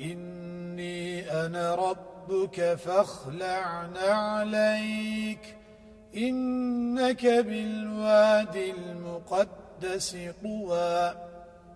إني أنا ربك فاخلع عليك. إنك بالوادي المقدس قوى.